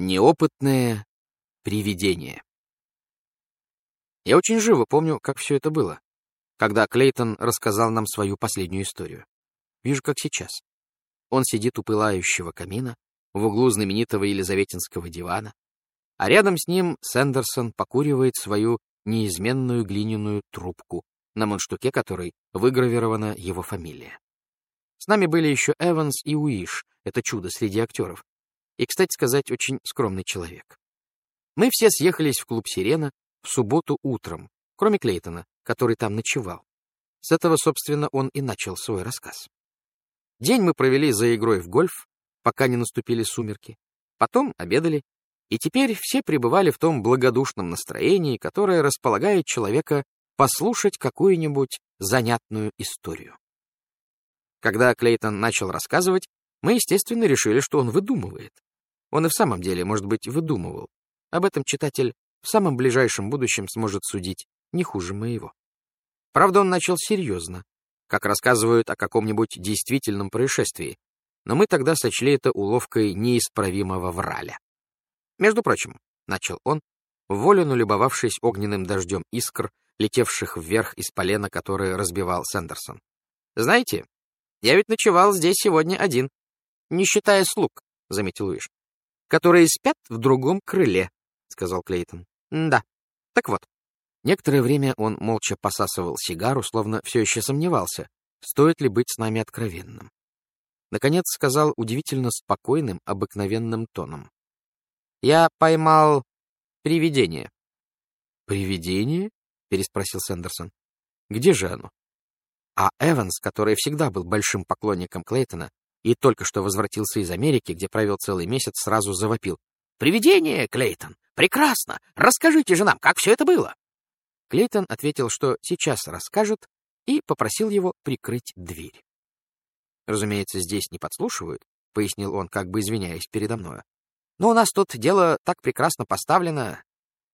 Неопытное привидение. Я очень живо помню, как все это было, когда Клейтон рассказал нам свою последнюю историю. Вижу, как сейчас. Он сидит у пылающего камина, в углу знаменитого елизаветинского дивана, а рядом с ним Сэндерсон покуривает свою неизменную глиняную трубку, на мундштуке которой выгравирована его фамилия. С нами были еще Эванс и Уиш, это чудо среди актеров, и, кстати сказать, очень скромный человек. Мы все съехались в клуб «Сирена» в субботу утром, кроме Клейтона, который там ночевал. С этого, собственно, он и начал свой рассказ. День мы провели за игрой в гольф, пока не наступили сумерки. Потом обедали, и теперь все пребывали в том благодушном настроении, которое располагает человека послушать какую-нибудь занятную историю. Когда Клейтон начал рассказывать, мы, естественно, решили, что он выдумывает. Он и в самом деле, может быть, выдумывал. Об этом читатель в самом ближайшем будущем сможет судить не хуже моего. Правда, он начал серьезно, как рассказывают о каком-нибудь действительном происшествии, но мы тогда сочли это уловкой неисправимого враля. Между прочим, — начал он, волю налюбовавшись огненным дождем искр, летевших вверх из полена, которое разбивал Сэндерсон. «Знаете, я ведь ночевал здесь сегодня один, не считая слуг», — заметил Уиш которые спят в другом крыле, — сказал Клейтон. — Да. Так вот. Некоторое время он молча посасывал сигару, словно все еще сомневался, стоит ли быть с нами откровенным. Наконец сказал удивительно спокойным, обыкновенным тоном. — Я поймал привидение. — Привидение? — переспросил Сэндерсон. — Где же оно? А Эванс, который всегда был большим поклонником Клейтона, и только что возвратился из Америки, где провел целый месяц, сразу завопил. «Привидение, Клейтон! Прекрасно! Расскажите же нам, как все это было!» Клейтон ответил, что сейчас расскажет, и попросил его прикрыть дверь. «Разумеется, здесь не подслушивают», — пояснил он, как бы извиняясь передо мною. «Но у нас тут дело так прекрасно поставлено.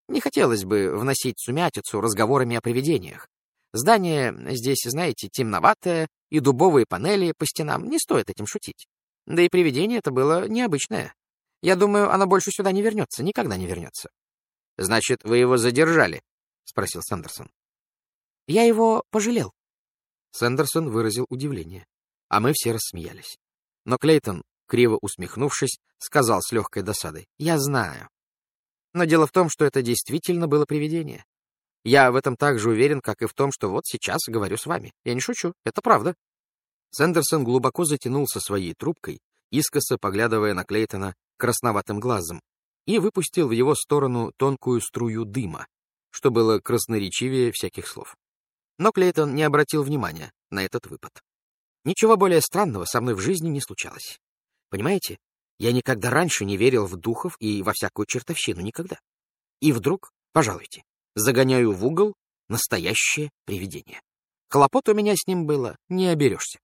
Не хотелось бы вносить сумятицу разговорами о привидениях. Здание здесь, знаете, темноватое, и дубовые панели по стенам. Не стоит этим шутить. Да и привидение это было необычное. Я думаю, оно больше сюда не вернется, никогда не вернется. — Значит, вы его задержали? — спросил Сандерсон. — Я его пожалел. Сандерсон выразил удивление, а мы все рассмеялись. Но Клейтон, криво усмехнувшись, сказал с легкой досадой. — Я знаю. Но дело в том, что это действительно было привидение. Я в этом так же уверен, как и в том, что вот сейчас говорю с вами. Я не шучу, это правда. Сэндерсон глубоко затянулся своей трубкой, искоса поглядывая на Клейтона красноватым глазом, и выпустил в его сторону тонкую струю дыма, что было красноречивее всяких слов. Но Клейтон не обратил внимания на этот выпад. Ничего более странного со мной в жизни не случалось. Понимаете, я никогда раньше не верил в духов и во всякую чертовщину, никогда. И вдруг, пожалуйте, загоняю в угол настоящее привидение. Хлопот у меня с ним было, не оберешься.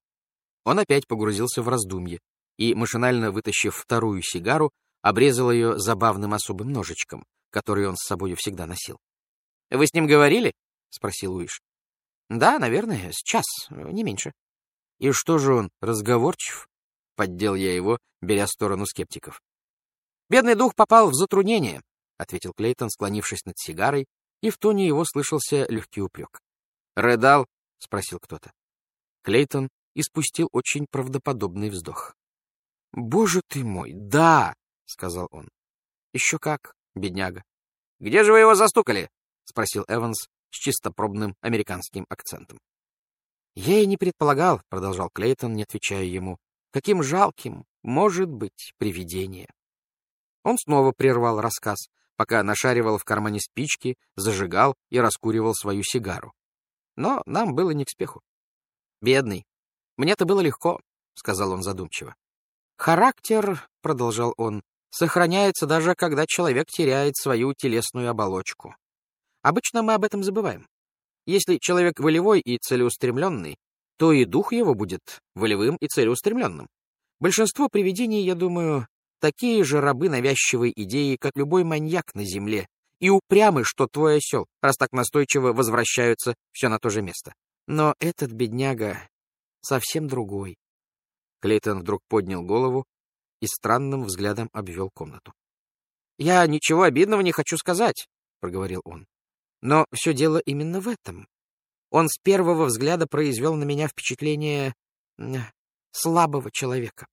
Он опять погрузился в раздумье и, машинально вытащив вторую сигару, обрезал ее забавным особым ножичком, который он с собой всегда носил. — Вы с ним говорили? — спросил Уиш. — Да, наверное, с час, не меньше. — И что же он, разговорчив? — поддел я его, беря сторону скептиков. — Бедный дух попал в затруднение, — ответил Клейтон, склонившись над сигарой и в тоне его слышался легкий упрек. «Рыдал?» — спросил кто-то. Клейтон испустил очень правдоподобный вздох. «Боже ты мой, да!» — сказал он. «Еще как, бедняга». «Где же вы его застукали?» — спросил Эванс с чистопробным американским акцентом. «Я и не предполагал», — продолжал Клейтон, не отвечая ему, «каким жалким может быть привидение». Он снова прервал рассказ, пока нашаривал в кармане спички, зажигал и раскуривал свою сигару. Но нам было не к спеху. «Бедный. Мне-то было легко», — сказал он задумчиво. «Характер», — продолжал он, — «сохраняется даже, когда человек теряет свою телесную оболочку. Обычно мы об этом забываем. Если человек волевой и целеустремленный, то и дух его будет волевым и целеустремленным. Большинство привидений, я думаю, Такие же рабы навязчивой идеи, как любой маньяк на земле, и упрямы, что твой осел, раз так настойчиво возвращаются все на то же место. Но этот бедняга совсем другой. Клейтон вдруг поднял голову и странным взглядом обвел комнату. Я ничего обидного не хочу сказать, — проговорил он. Но все дело именно в этом. Он с первого взгляда произвел на меня впечатление слабого человека.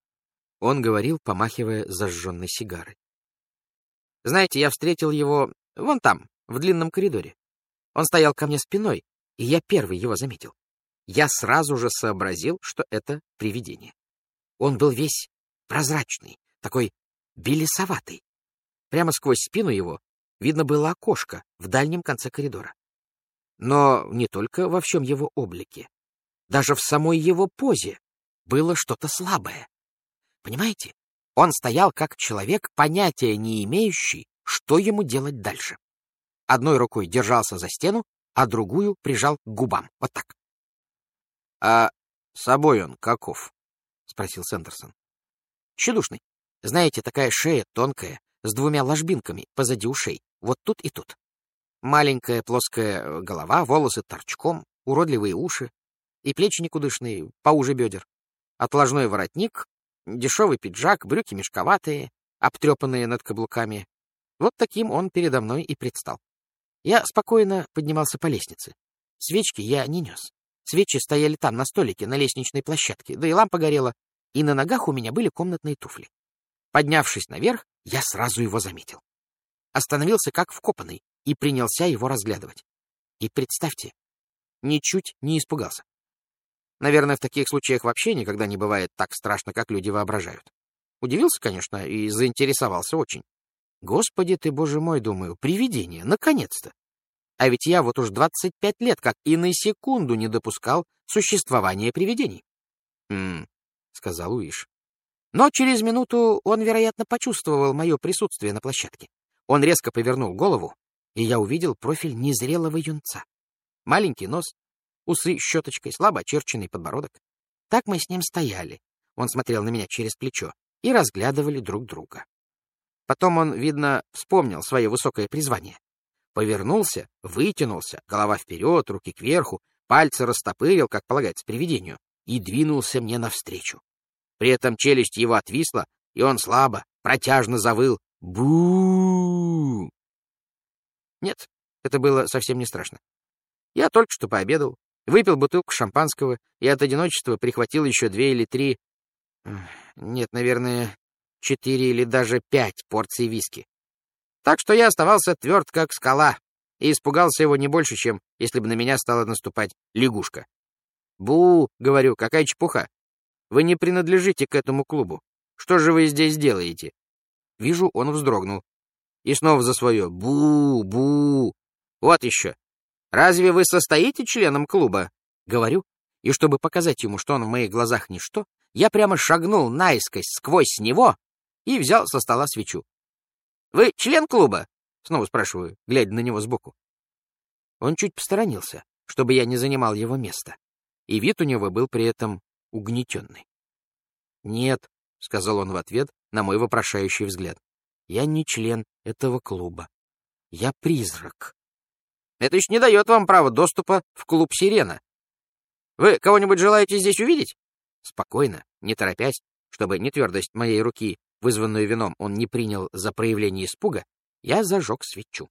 Он говорил, помахивая зажженной сигарой. Знаете, я встретил его вон там, в длинном коридоре. Он стоял ко мне спиной, и я первый его заметил. Я сразу же сообразил, что это привидение. Он был весь прозрачный, такой белесоватый. Прямо сквозь спину его видно было окошко в дальнем конце коридора. Но не только во всем его облике. Даже в самой его позе было что-то слабое. Понимаете? Он стоял как человек, понятия не имеющий, что ему делать дальше. Одной рукой держался за стену, а другую прижал к губам. Вот так. — А собой он каков? — спросил Сендерсон. — Чудушный. Знаете, такая шея тонкая, с двумя ложбинками позади ушей, вот тут и тут. Маленькая плоская голова, волосы торчком, уродливые уши и плечи никудышные, поуже бедер. Отложной воротник, дешевый пиджак, брюки мешковатые, обтрепанные над каблуками. Вот таким он передо мной и предстал. Я спокойно поднимался по лестнице. Свечки я не нес. Свечи стояли там, на столике, на лестничной площадке, да и лампа горела, и на ногах у меня были комнатные туфли. Поднявшись наверх, я сразу его заметил. Остановился как вкопанный и принялся его разглядывать. И представьте, ничуть не испугался. Наверное, в таких случаях вообще никогда не бывает так страшно, как люди воображают. Удивился, конечно, и заинтересовался очень. Господи ты, боже мой, думаю, привидение, наконец-то! А ведь я вот уж 25 лет как и на секунду не допускал существования привидений. «М-м», сказал Уиш. Но через минуту он, вероятно, почувствовал мое присутствие на площадке. Он резко повернул голову, и я увидел профиль незрелого юнца. Маленький нос, усы щеточкой, слабо очерченный подбородок. Так мы с ним стояли. Он смотрел на меня через плечо и разглядывали друг друга. Потом он, видно, вспомнил свое высокое призвание. Повернулся, вытянулся, голова вперед, руки кверху, пальцы растопырил, как полагается привидению, и двинулся мне навстречу. При этом челюсть его отвисла, и он слабо, протяжно завыл бу Нет, это было совсем не страшно. Я только что пообедал, выпил бутылку шампанского и от одиночества прихватил еще две или три... Нет, наверное, четыре или даже пять порций виски. Так что я оставался тверд, как скала, и испугался его не больше, чем если бы на меня стала наступать лягушка. «Бу!» — говорю, какая чепуха. Вы не принадлежите к этому клубу. Что же вы здесь делаете?» Вижу, он вздрогнул. И снова за свое «бу-бу». «Вот еще. Разве вы состоите членом клуба?» Говорю, и чтобы показать ему, что он в моих глазах ничто, я прямо шагнул наискось сквозь него и взял со стола свечу. «Вы член клуба?» — снова спрашиваю, глядя на него сбоку. Он чуть посторонился, чтобы я не занимал его место, и вид у него был при этом угнетенный. «Нет», — сказал он в ответ на мой вопрошающий взгляд, — «я не член этого клуба. Я призрак». «Это еще не дает вам права доступа в клуб «Сирена». Вы кого-нибудь желаете здесь увидеть?» Спокойно, не торопясь, чтобы нетвердость моей руки, вызванную вином, он не принял за проявление испуга, я зажег свечу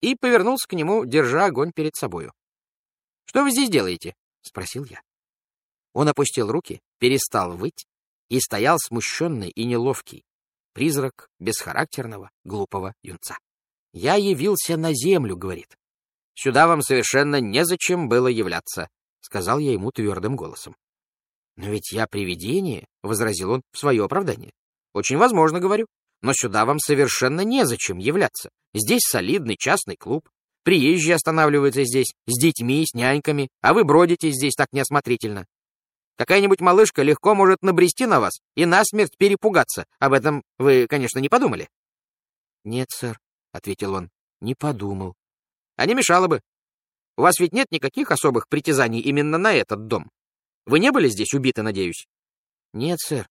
и повернулся к нему, держа огонь перед собою. «Что вы здесь делаете?» — спросил я. Он опустил руки, перестал выть и стоял смущенный и неловкий, призрак бесхарактерного, глупого юнца. «Я явился на землю», — говорит. «Сюда вам совершенно незачем было являться», — сказал я ему твердым голосом. «Но ведь я привидение», — возразил он в свое оправдание. «Очень возможно, — говорю, — но сюда вам совершенно незачем являться. Здесь солидный частный клуб. Приезжие останавливаются здесь с детьми, с няньками, а вы бродите здесь так неосмотрительно. Какая-нибудь малышка легко может набрести на вас и насмерть перепугаться. Об этом вы, конечно, не подумали. — Нет, сэр, — ответил он, — не подумал. — А не мешало бы. У вас ведь нет никаких особых притязаний именно на этот дом. Вы не были здесь убиты, надеюсь? — Нет, сэр,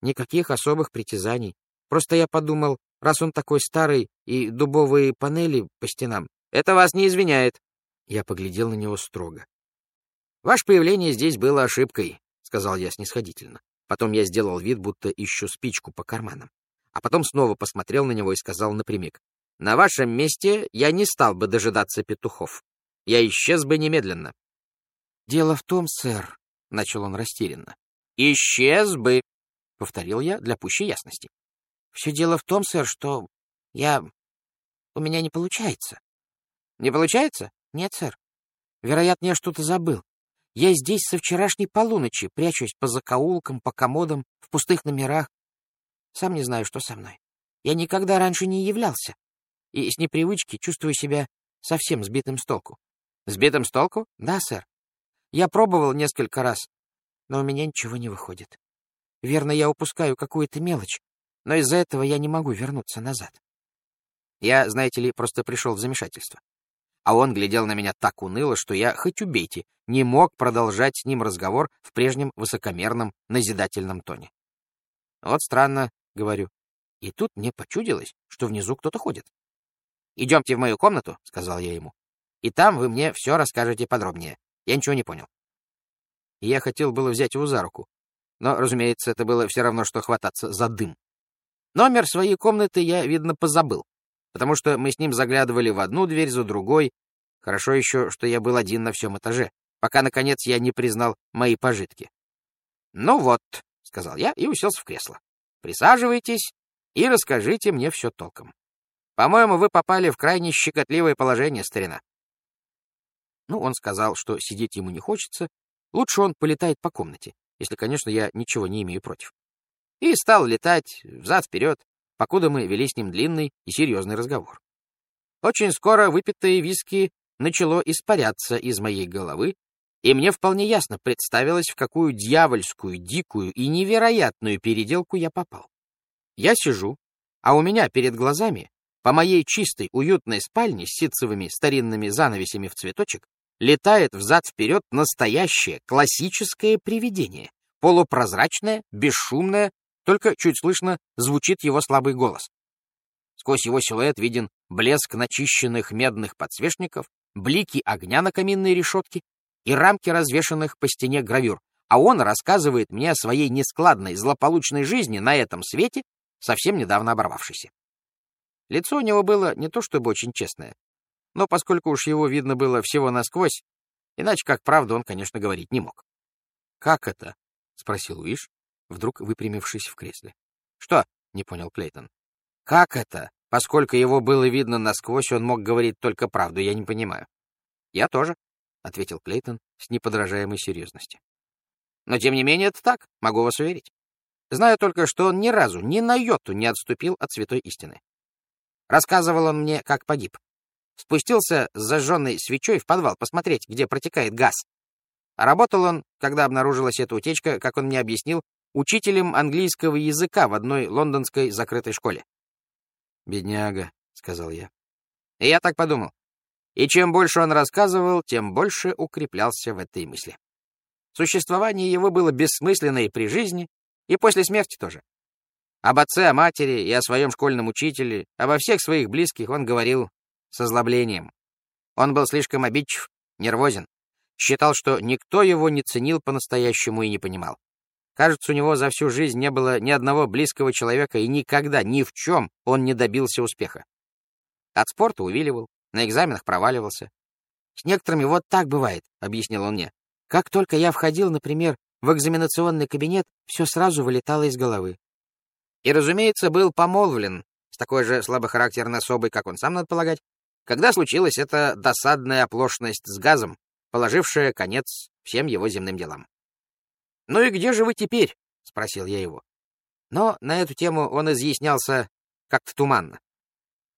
никаких особых притязаний. Просто я подумал, раз он такой старый и дубовые панели по стенам, это вас не извиняет. Я поглядел на него строго. «Ваше появление здесь было ошибкой», — сказал я снисходительно. Потом я сделал вид, будто ищу спичку по карманам. а потом снова посмотрел на него и сказал напрямик. «На вашем месте я не стал бы дожидаться петухов. Я исчез бы немедленно». «Дело в том, сэр», — начал он растерянно. «Исчез бы», — повторил я для пущей ясности. «Все дело в том, сэр, что я... у меня не получается». «Не получается?» «Нет, сэр. Вероятно, я что-то забыл. Я здесь со вчерашней полуночи, прячусь по закоулкам, по комодам, в пустых номерах. Сам не знаю, что со мной. Я никогда раньше не являлся. И с непривычки чувствую себя совсем сбитым с толку. Сбитым с толку? Да, сэр. Я пробовал несколько раз, но у меня ничего не выходит. Верно, я упускаю какую-то мелочь, но из-за этого я не могу вернуться назад. Я, знаете ли, просто пришел в замешательство а он глядел на меня так уныло, что я, хоть убейте, не мог продолжать с ним разговор в прежнем высокомерном, назидательном тоне. «Вот странно», — говорю. И тут мне почудилось, что внизу кто-то ходит. «Идемте в мою комнату», — сказал я ему, — «и там вы мне все расскажете подробнее. Я ничего не понял». Я хотел было взять его за руку, но, разумеется, это было все равно, что хвататься за дым. Номер своей комнаты я, видно, позабыл потому что мы с ним заглядывали в одну дверь за другой. Хорошо еще, что я был один на всем этаже, пока, наконец, я не признал мои пожитки. «Ну вот», — сказал я и уселся в кресло. «Присаживайтесь и расскажите мне все толком. По-моему, вы попали в крайне щекотливое положение, старина». Ну, он сказал, что сидеть ему не хочется, лучше он полетает по комнате, если, конечно, я ничего не имею против. И стал летать взад-вперед, покуда мы вели с ним длинный и серьезный разговор. Очень скоро выпитые виски начало испаряться из моей головы, и мне вполне ясно представилось, в какую дьявольскую, дикую и невероятную переделку я попал. Я сижу, а у меня перед глазами, по моей чистой, уютной спальне с ситцевыми старинными занавесями в цветочек, летает взад-вперед настоящее классическое привидение, полупрозрачное, бесшумное, только чуть слышно звучит его слабый голос. Сквозь его силуэт виден блеск начищенных медных подсвечников, блики огня на каминной решетке и рамки развешанных по стене гравюр, а он рассказывает мне о своей нескладной, злополучной жизни на этом свете, совсем недавно оборвавшейся. Лицо у него было не то чтобы очень честное, но поскольку уж его видно было всего насквозь, иначе как правду он, конечно, говорить не мог. «Как это?» — спросил Уиш, вдруг выпрямившись в кресле. «Что?» — не понял Клейтон. «Как это? Поскольку его было видно насквозь, он мог говорить только правду, я не понимаю». «Я тоже», — ответил Клейтон с неподражаемой серьезностью. «Но тем не менее это так, могу вас уверить. Знаю только, что он ни разу, ни на йоту не отступил от святой истины. Рассказывал он мне, как погиб. Спустился с зажженной свечой в подвал посмотреть, где протекает газ. работал он, когда обнаружилась эта утечка, как он мне объяснил, учителем английского языка в одной лондонской закрытой школе. «Бедняга», — сказал я. И я так подумал. И чем больше он рассказывал, тем больше укреплялся в этой мысли. Существование его было бессмысленно и при жизни, и после смерти тоже. Об отце, о матери и о своем школьном учителе, обо всех своих близких он говорил с озлоблением. Он был слишком обидчив, нервозен, считал, что никто его не ценил по-настоящему и не понимал. Кажется, у него за всю жизнь не было ни одного близкого человека, и никогда, ни в чем он не добился успеха. От спорта увиливал, на экзаменах проваливался. «С некоторыми вот так бывает», — объяснил он мне. «Как только я входил, например, в экзаменационный кабинет, все сразу вылетало из головы». И, разумеется, был помолвлен с такой же слабохарактерной особой, как он сам, надо полагать, когда случилась эта досадная оплошность с газом, положившая конец всем его земным делам. «Ну и где же вы теперь?» — спросил я его. Но на эту тему он изъяснялся как-то туманно.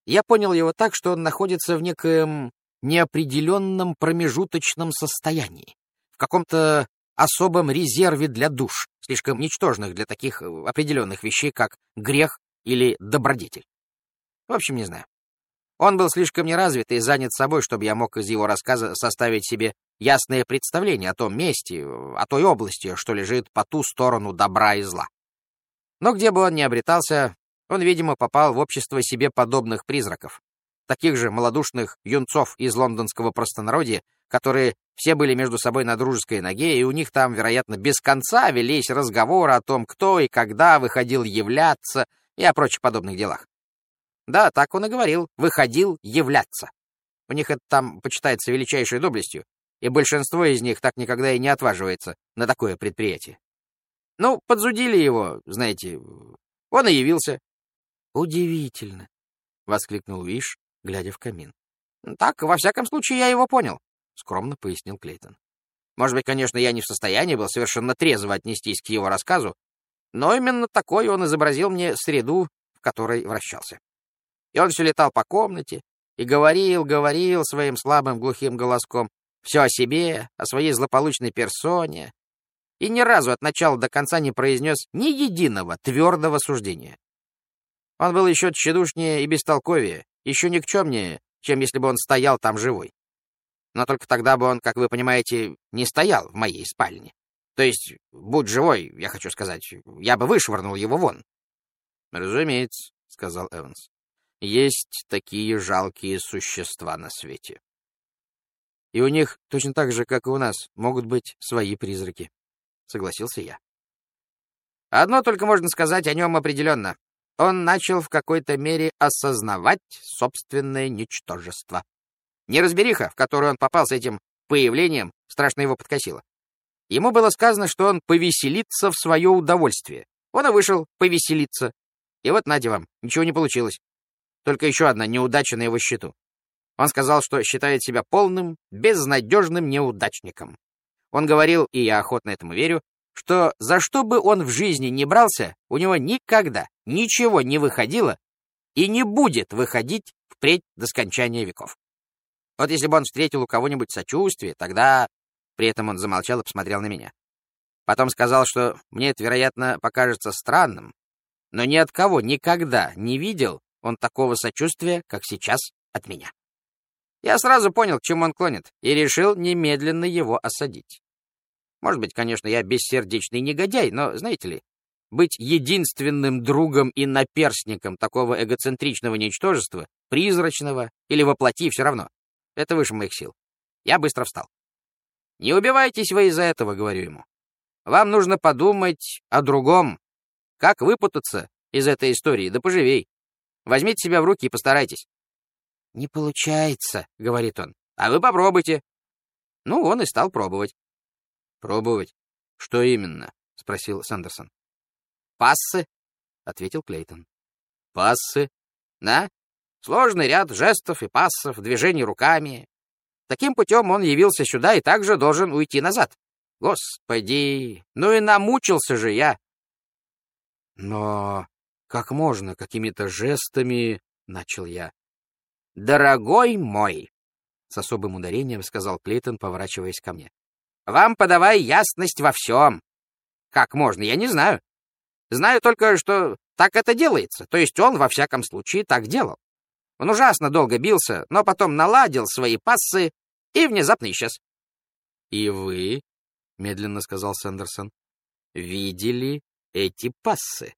Я понял его так, что он находится в некоем неопределенном промежуточном состоянии, в каком-то особом резерве для душ, слишком ничтожных для таких определенных вещей, как грех или добродетель. В общем, не знаю. Он был слишком неразвит и занят собой, чтобы я мог из его рассказа составить себе ясное представление о том месте, о той области, что лежит по ту сторону добра и зла. Но где бы он ни обретался, он, видимо, попал в общество себе подобных призраков, таких же малодушных юнцов из лондонского простонародья, которые все были между собой на дружеской ноге, и у них там, вероятно, без конца велись разговоры о том, кто и когда выходил являться, и о прочих подобных делах. Да, так он и говорил, выходил являться. У них это там почитается величайшей доблестью, и большинство из них так никогда и не отваживается на такое предприятие. Ну, подзудили его, знаете, он и явился. — Удивительно, — воскликнул Виш, глядя в камин. — Так, во всяком случае, я его понял, — скромно пояснил Клейтон. Может быть, конечно, я не в состоянии был совершенно трезво отнестись к его рассказу, но именно такой он изобразил мне среду, в которой вращался. И он все летал по комнате и говорил, говорил своим слабым глухим голоском все о себе, о своей злополучной персоне, и ни разу от начала до конца не произнес ни единого твердого суждения. Он был еще тщедушнее и бестолковее, еще никчемнее, чем если бы он стоял там живой. Но только тогда бы он, как вы понимаете, не стоял в моей спальне. То есть, будь живой, я хочу сказать, я бы вышвырнул его вон. — Разумеется, — сказал Эванс. — Есть такие жалкие существа на свете. И у них, точно так же, как и у нас, могут быть свои призраки, — согласился я. Одно только можно сказать о нем определенно. Он начал в какой-то мере осознавать собственное ничтожество. Неразбериха, в которую он попал с этим появлением, страшно его подкосила. Ему было сказано, что он повеселится в свое удовольствие. Он и вышел повеселиться. И вот, нате вам, ничего не получилось. Только еще одна неудача на его счету. Он сказал, что считает себя полным, безнадежным неудачником. Он говорил, и я охотно этому верю, что за что бы он в жизни не брался, у него никогда ничего не выходило и не будет выходить впредь до скончания веков. Вот если бы он встретил у кого-нибудь сочувствие, тогда при этом он замолчал и посмотрел на меня. Потом сказал, что мне это, вероятно, покажется странным, но ни от кого никогда не видел он такого сочувствия, как сейчас от меня. Я сразу понял, к чему он клонит, и решил немедленно его осадить. Может быть, конечно, я бессердечный негодяй, но, знаете ли, быть единственным другом и наперстником такого эгоцентричного ничтожества, призрачного или воплоти, все равно. Это выше моих сил. Я быстро встал. Не убивайтесь вы из-за этого, говорю ему. Вам нужно подумать о другом. Как выпутаться из этой истории, да поживей. Возьмите себя в руки и постарайтесь. Не получается, говорит он. А вы попробуйте. Ну, он и стал пробовать. Пробовать? Что именно? спросил Сандерсон. Пассы, ответил Клейтон. Пассы? Да? Сложный ряд жестов и пассов, движений руками, Таким путем он явился сюда и также должен уйти назад. Господи, ну и намучился же я. Но как можно какими-то жестами, — начал я. Дорогой мой, — с особым ударением сказал Клейтон, поворачиваясь ко мне, — вам подавай ясность во всем. Как можно, я не знаю. Знаю только, что так это делается, то есть он, во всяком случае, так делал. Он ужасно долго бился, но потом наладил свои пассы и внезапно исчез. — И вы, — медленно сказал Сэндерсон, — видели эти пассы?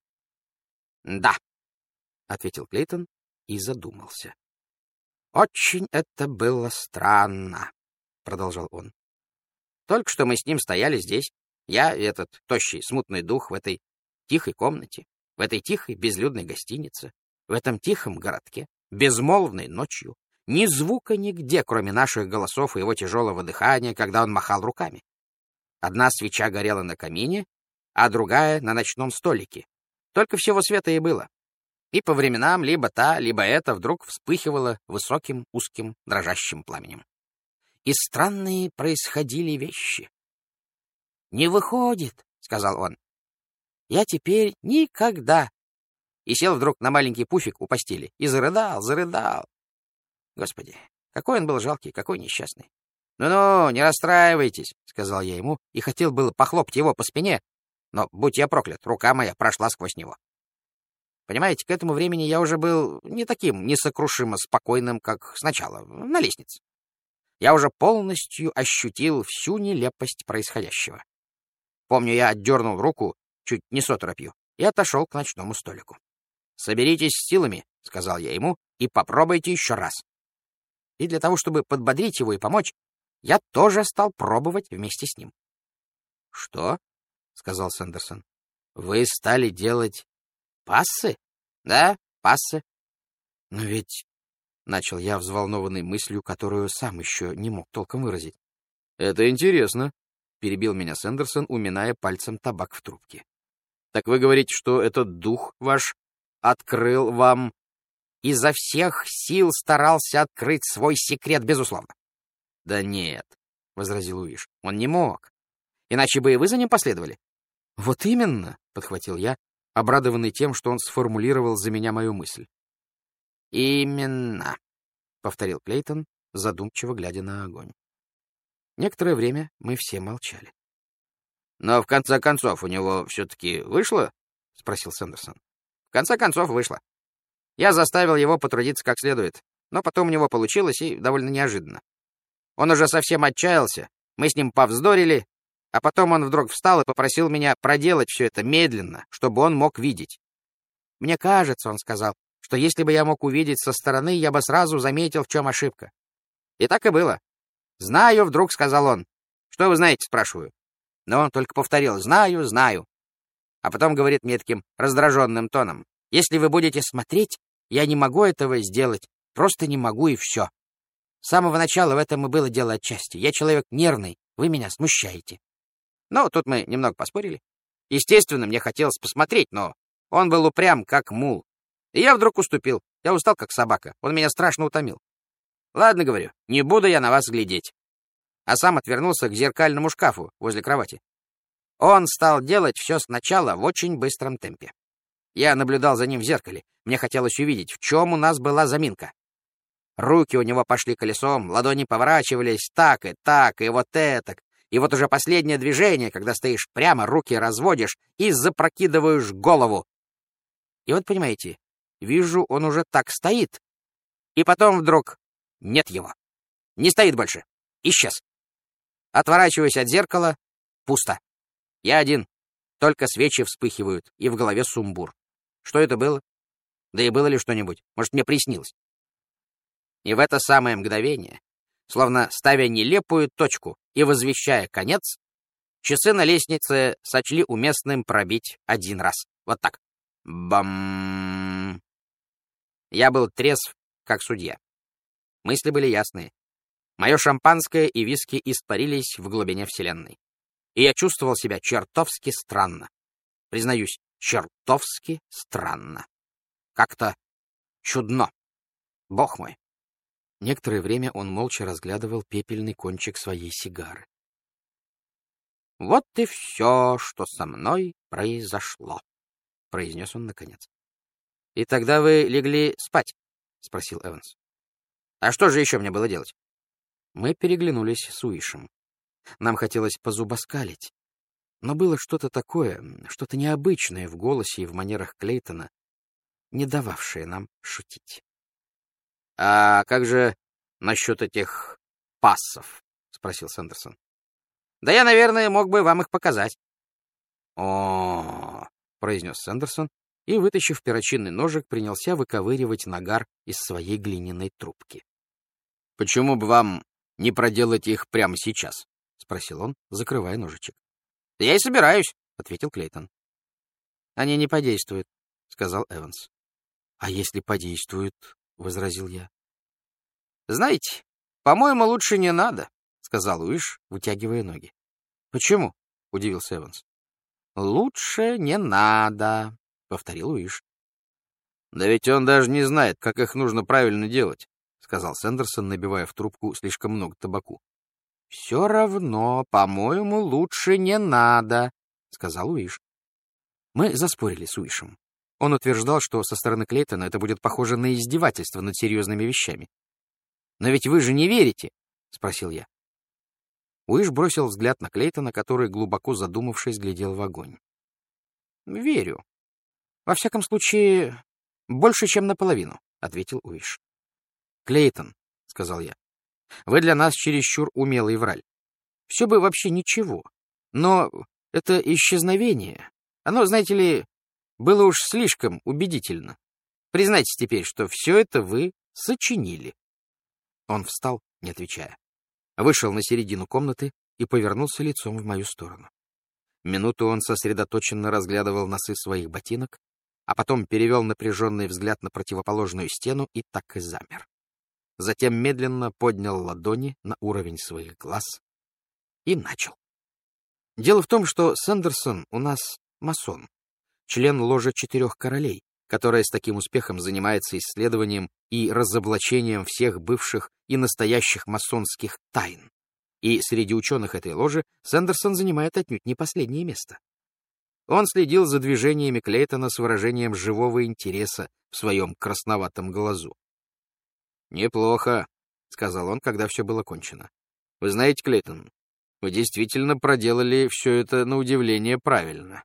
— Да, — ответил Клейтон и задумался. — Очень это было странно, — продолжал он. Только что мы с ним стояли здесь, я и этот тощий, смутный дух в этой тихой комнате, в этой тихой, безлюдной гостинице, в этом тихом городке, безмолвной ночью, ни звука нигде, кроме наших голосов и его тяжелого дыхания, когда он махал руками. Одна свеча горела на камине, а другая — на ночном столике. Только всего света и было. И по временам либо та, либо эта вдруг вспыхивала высоким, узким, дрожащим пламенем. И странные происходили вещи. «Не выходит», — сказал он. «Я теперь никогда...» И сел вдруг на маленький пуфик у постели и зарыдал, зарыдал. Господи, какой он был жалкий, какой несчастный. «Ну-ну, не расстраивайтесь», — сказал я ему, и хотел было похлопать его по спине, но, будь я проклят, рука моя прошла сквозь него. Понимаете, к этому времени я уже был не таким несокрушимо спокойным, как сначала, на лестнице. Я уже полностью ощутил всю нелепость происходящего. Помню, я отдернул руку, чуть не соторопью, и отошел к ночному столику. «Соберитесь с силами», — сказал я ему, — «и попробуйте еще раз и для того, чтобы подбодрить его и помочь, я тоже стал пробовать вместе с ним. — Что? — сказал Сэндерсон. — Вы стали делать пассы? Да, пасся. Но ведь... Начал я, взволнованный мыслью, которую сам еще не мог толком выразить. «Это интересно», — перебил меня Сэндерсон, уминая пальцем табак в трубке. «Так вы говорите, что этот дух ваш открыл вам...» «Изо всех сил старался открыть свой секрет, безусловно». «Да нет», — возразил Уиш, — «он не мог. Иначе бы и вы за ним последовали». «Вот именно», — подхватил я, обрадованный тем, что он сформулировал за меня мою мысль. «Именно», — повторил Клейтон, задумчиво глядя на огонь. Некоторое время мы все молчали. «Но в конце концов у него все-таки вышло?» — спросил Сэндерсон. «В конце концов вышло. Я заставил его потрудиться как следует, но потом у него получилось и довольно неожиданно. Он уже совсем отчаялся, мы с ним повздорили, а потом он вдруг встал и попросил меня проделать все это медленно, чтобы он мог видеть. «Мне кажется, — он сказал, — что если бы я мог увидеть со стороны, я бы сразу заметил, в чем ошибка. И так и было. «Знаю, — вдруг сказал он. Что вы знаете, — спрашиваю. Но он только повторил «знаю, знаю». А потом говорит мне таким раздраженным тоном. «Если вы будете смотреть, я не могу этого сделать, просто не могу и все. С самого начала в этом и было дело отчасти. Я человек нервный, вы меня смущаете. Ну, тут мы немного поспорили. Естественно, мне хотелось посмотреть, но он был упрям, как мул. И я вдруг уступил. Я устал, как собака. Он меня страшно утомил. Ладно, говорю, не буду я на вас глядеть. А сам отвернулся к зеркальному шкафу возле кровати. Он стал делать все сначала в очень быстром темпе. Я наблюдал за ним в зеркале. Мне хотелось увидеть, в чем у нас была заминка. Руки у него пошли колесом, ладони поворачивались так и так, и вот это. И вот уже последнее движение, когда стоишь прямо, руки разводишь и запрокидываешь голову. И вот, понимаете, вижу, он уже так стоит. И потом вдруг нет его. Не стоит больше. Исчез. Отворачиваюсь от зеркала. Пусто. Я один. Только свечи вспыхивают, и в голове сумбур. Что это было? Да и было ли что-нибудь? Может, мне приснилось? И в это самое мгновение, словно ставя нелепую точку и возвещая конец, часы на лестнице сочли уместным пробить один раз. Вот так. Бам! Я был трезв, как судья. Мысли были ясные. Мое шампанское и виски испарились в глубине Вселенной. И я чувствовал себя чертовски странно. Признаюсь, чертовски странно. Как-то чудно. Бог мой. Некоторое время он молча разглядывал пепельный кончик своей сигары. «Вот и все, что со мной произошло», — произнес он наконец. «И тогда вы легли спать?» — спросил Эванс. «А что же еще мне было делать?» Мы переглянулись с Уишем. Нам хотелось позубоскалить, но было что-то такое, что-то необычное в голосе и в манерах Клейтона, не дававшее нам шутить. — А как же насчет этих пассов? — спросил Сэндерсон. — Да я, наверное, мог бы вам их показать. — О, — произнес Сэндерсон и, вытащив перочинный ножик, принялся выковыривать нагар из своей глиняной трубки. — Почему бы вам не проделать их прямо сейчас? — спросил он, закрывая ножичек. — Я и собираюсь, — ответил Клейтон. — Они не подействуют, — сказал Эванс. — А если подействуют, — возразил я. — Знаете, по-моему, лучше не надо, — сказал Уиш, вытягивая ноги. — Почему? — удивился Эванс. — Лучше не надо, — повторил Уиш. — Да ведь он даже не знает, как их нужно правильно делать, — сказал Сэндерсон, набивая в трубку слишком много табаку. — Все равно, по-моему, лучше не надо, — сказал Уиш. Мы заспорили с Уишем. Он утверждал, что со стороны Клейтона это будет похоже на издевательство над серьезными вещами. «Но ведь вы же не верите?» — спросил я. Уиш бросил взгляд на Клейтона, который, глубоко задумавшись, глядел в огонь. «Верю. Во всяком случае, больше, чем наполовину», — ответил Уиш. «Клейтон», — сказал я, — «вы для нас чересчур умелый враль. Все бы вообще ничего, но это исчезновение, оно, знаете ли, было уж слишком убедительно. Признайтесь теперь, что все это вы сочинили. Он встал, не отвечая. Вышел на середину комнаты и повернулся лицом в мою сторону. Минуту он сосредоточенно разглядывал носы своих ботинок, а потом перевел напряженный взгляд на противоположную стену и так и замер. Затем медленно поднял ладони на уровень своих глаз и начал. Дело в том, что Сэндерсон у нас масон, член ложа четырех королей, которая с таким успехом занимается исследованием и разоблачением всех бывших и настоящих масонских тайн. И среди ученых этой ложи Сэндерсон занимает отнюдь не последнее место. Он следил за движениями Клейтона с выражением живого интереса в своем красноватом глазу. «Неплохо», — сказал он, когда все было кончено. «Вы знаете, Клейтон, вы действительно проделали все это на удивление правильно.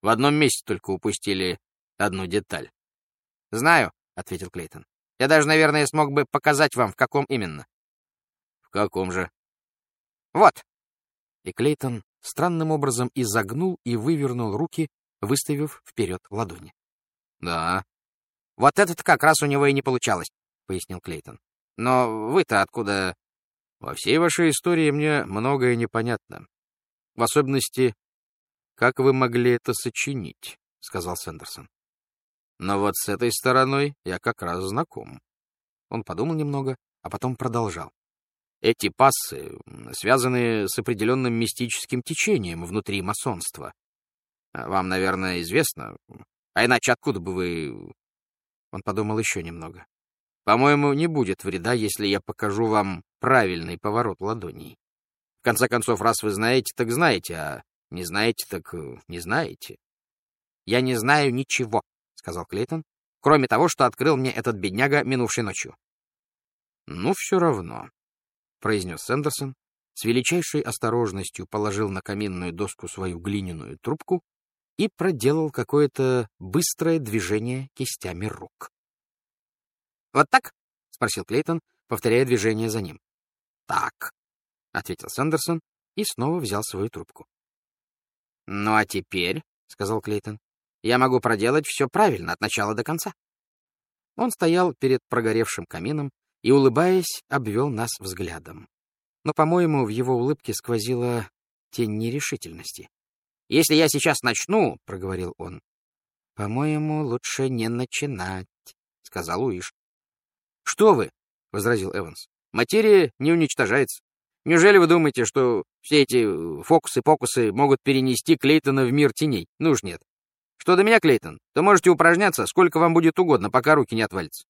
В одном месте только упустили одну деталь. — Знаю, — ответил Клейтон. — Я даже, наверное, смог бы показать вам, в каком именно. — В каком же? — Вот. И Клейтон странным образом изогнул и вывернул руки, выставив вперед ладони. — Да. — Вот этот как раз у него и не получалось, — пояснил Клейтон. — Но вы-то откуда... Во всей вашей истории мне многое непонятно. В особенности, как вы могли это сочинить, — сказал Сэндерсон. Но вот с этой стороной я как раз знаком. Он подумал немного, а потом продолжал. Эти пассы связаны с определенным мистическим течением внутри масонства. Вам, наверное, известно. А иначе откуда бы вы... Он подумал еще немного. По-моему, не будет вреда, если я покажу вам правильный поворот ладоней. В конце концов, раз вы знаете, так знаете, а не знаете, так э, не знаете. Я не знаю ничего, — сказал Клейтон, — кроме того, что открыл мне этот бедняга минувшей ночью. — Ну, все равно, — произнес Сэндерсон, с величайшей осторожностью положил на каминную доску свою глиняную трубку и проделал какое-то быстрое движение кистями рук. «Вот так?» — спросил Клейтон, повторяя движение за ним. «Так», — ответил Сэндерсон и снова взял свою трубку. «Ну а теперь», — сказал Клейтон, — «я могу проделать все правильно от начала до конца». Он стоял перед прогоревшим камином и, улыбаясь, обвел нас взглядом. Но, по-моему, в его улыбке сквозила тень нерешительности. «Если я сейчас начну», — проговорил он, — «по-моему, лучше не начинать», — сказал Уиш. «Что вы?» — возразил Эванс. «Материя не уничтожается. Неужели вы думаете, что все эти фокусы-покусы могут перенести Клейтона в мир теней? Ну уж нет. Что до меня, Клейтон, то можете упражняться, сколько вам будет угодно, пока руки не отвалятся».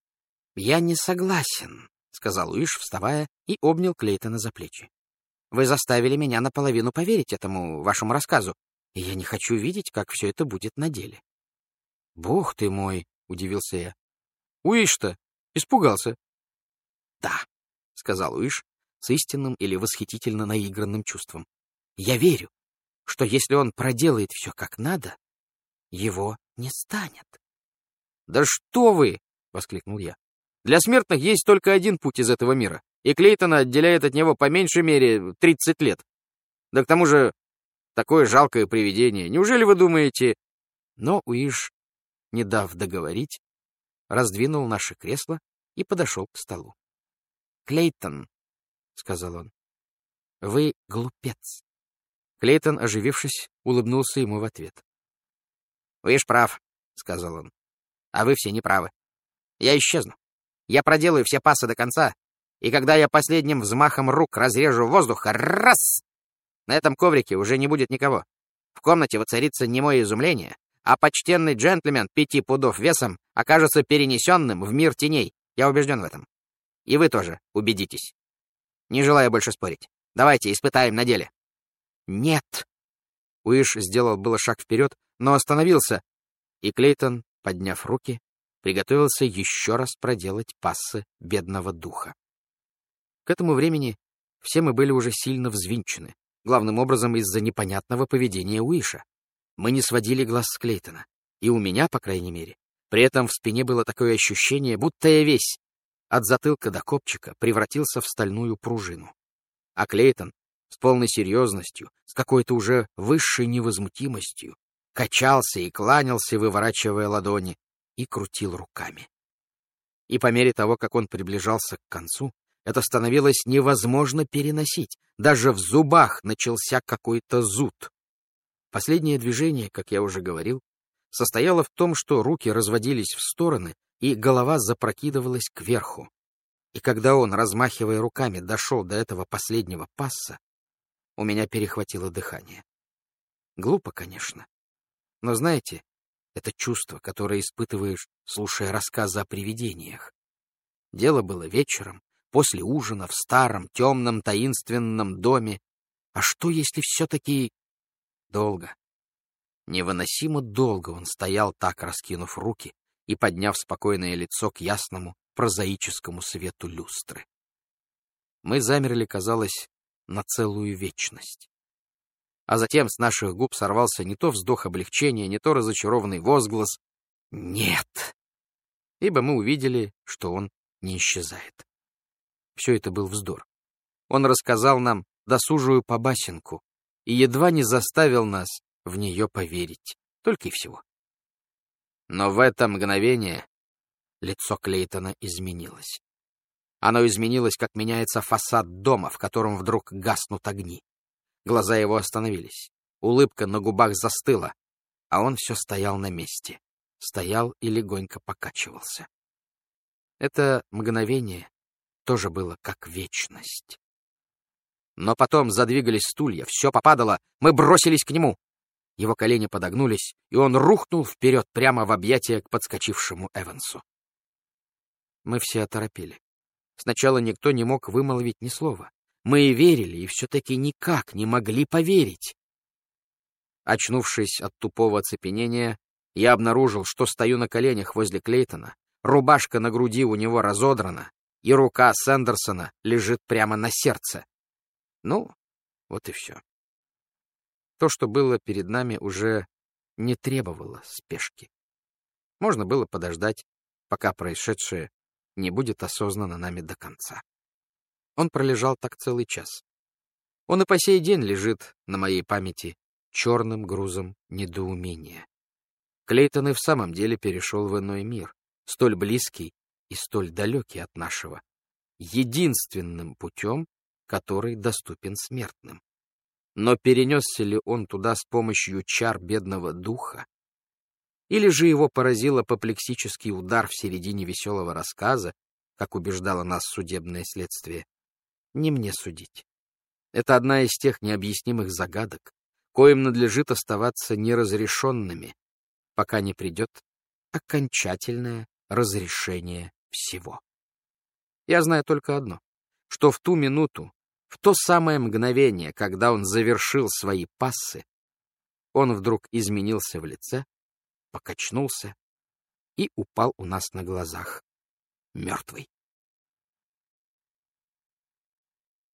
«Я не согласен», — сказал Уиш, вставая, и обнял Клейтона за плечи. «Вы заставили меня наполовину поверить этому вашему рассказу, и я не хочу видеть, как все это будет на деле». «Бог ты мой!» — удивился я. «Уиш-то Испугался. — Да, — сказал Уиш с истинным или восхитительно наигранным чувством. — Я верю, что если он проделает все как надо, его не станет. — Да что вы! — воскликнул я. — Для смертных есть только один путь из этого мира, и Клейтона отделяет от него по меньшей мере тридцать лет. Да к тому же такое жалкое привидение. Неужели вы думаете... Но Уиш, не дав договорить, раздвинул наше кресло и подошел к столу. — Клейтон, — сказал он, — вы глупец. Клейтон, оживившись, улыбнулся ему в ответ. — Вы ж прав, — сказал он, — а вы все не правы. Я исчезну. Я проделаю все пасы до конца, и когда я последним взмахом рук разрежу воздух, раз! На этом коврике уже не будет никого. В комнате воцарится немое изумление, а почтенный джентльмен пяти пудов весом окажется перенесенным в мир теней. Я убежден в этом. И вы тоже убедитесь. Не желаю больше спорить. Давайте испытаем на деле. Нет. Уиш сделал было шаг вперед, но остановился, и Клейтон, подняв руки, приготовился еще раз проделать пассы бедного духа. К этому времени все мы были уже сильно взвинчены, главным образом из-за непонятного поведения Уиша. Мы не сводили глаз с Клейтона, и у меня, по крайней мере. При этом в спине было такое ощущение, будто я весь, от затылка до копчика, превратился в стальную пружину. А Клейтон с полной серьезностью, с какой-то уже высшей невозмутимостью, качался и кланялся, выворачивая ладони, и крутил руками. И по мере того, как он приближался к концу, это становилось невозможно переносить. Даже в зубах начался какой-то зуд. Последнее движение, как я уже говорил, состояла в том, что руки разводились в стороны, и голова запрокидывалась кверху. И когда он, размахивая руками, дошел до этого последнего пасса, у меня перехватило дыхание. Глупо, конечно. Но знаете, это чувство, которое испытываешь, слушая рассказы о привидениях. Дело было вечером, после ужина, в старом, темном, таинственном доме. А что, если все-таки... Долго. Невыносимо долго он стоял так, раскинув руки и подняв спокойное лицо к ясному, прозаическому свету люстры. Мы замерли, казалось, на целую вечность. А затем с наших губ сорвался не то вздох облегчения, не то разочарованный возглас «Нет!», ибо мы увидели, что он не исчезает. Все это был вздор. Он рассказал нам досужую побасенку и едва не заставил нас в нее поверить. Только и всего. Но в это мгновение лицо Клейтона изменилось. Оно изменилось, как меняется фасад дома, в котором вдруг гаснут огни. Глаза его остановились. Улыбка на губах застыла, а он все стоял на месте. Стоял и легонько покачивался. Это мгновение тоже было как вечность. Но потом задвигались стулья, все попадало, мы бросились к нему. Его колени подогнулись, и он рухнул вперед прямо в объятия к подскочившему Эвансу. Мы все оторопели. Сначала никто не мог вымолвить ни слова. Мы и верили, и все-таки никак не могли поверить. Очнувшись от тупого оцепенения, я обнаружил, что стою на коленях возле Клейтона, рубашка на груди у него разодрана, и рука Сэндерсона лежит прямо на сердце. Ну, вот и все. То, что было перед нами, уже не требовало спешки. Можно было подождать, пока происшедшее не будет осознано нами до конца. Он пролежал так целый час. Он и по сей день лежит на моей памяти черным грузом недоумения. Клейтон и в самом деле перешел в иной мир, столь близкий и столь далекий от нашего, единственным путем, который доступен смертным. Но перенесся ли он туда с помощью чар бедного духа? Или же его поразил апоплексический удар в середине веселого рассказа, как убеждало нас судебное следствие? Не мне судить. Это одна из тех необъяснимых загадок, коим надлежит оставаться неразрешенными, пока не придет окончательное разрешение всего. Я знаю только одно, что в ту минуту, в то самое мгновение, когда он завершил свои пассы, он вдруг изменился в лице, покачнулся и упал у нас на глазах, мертвый.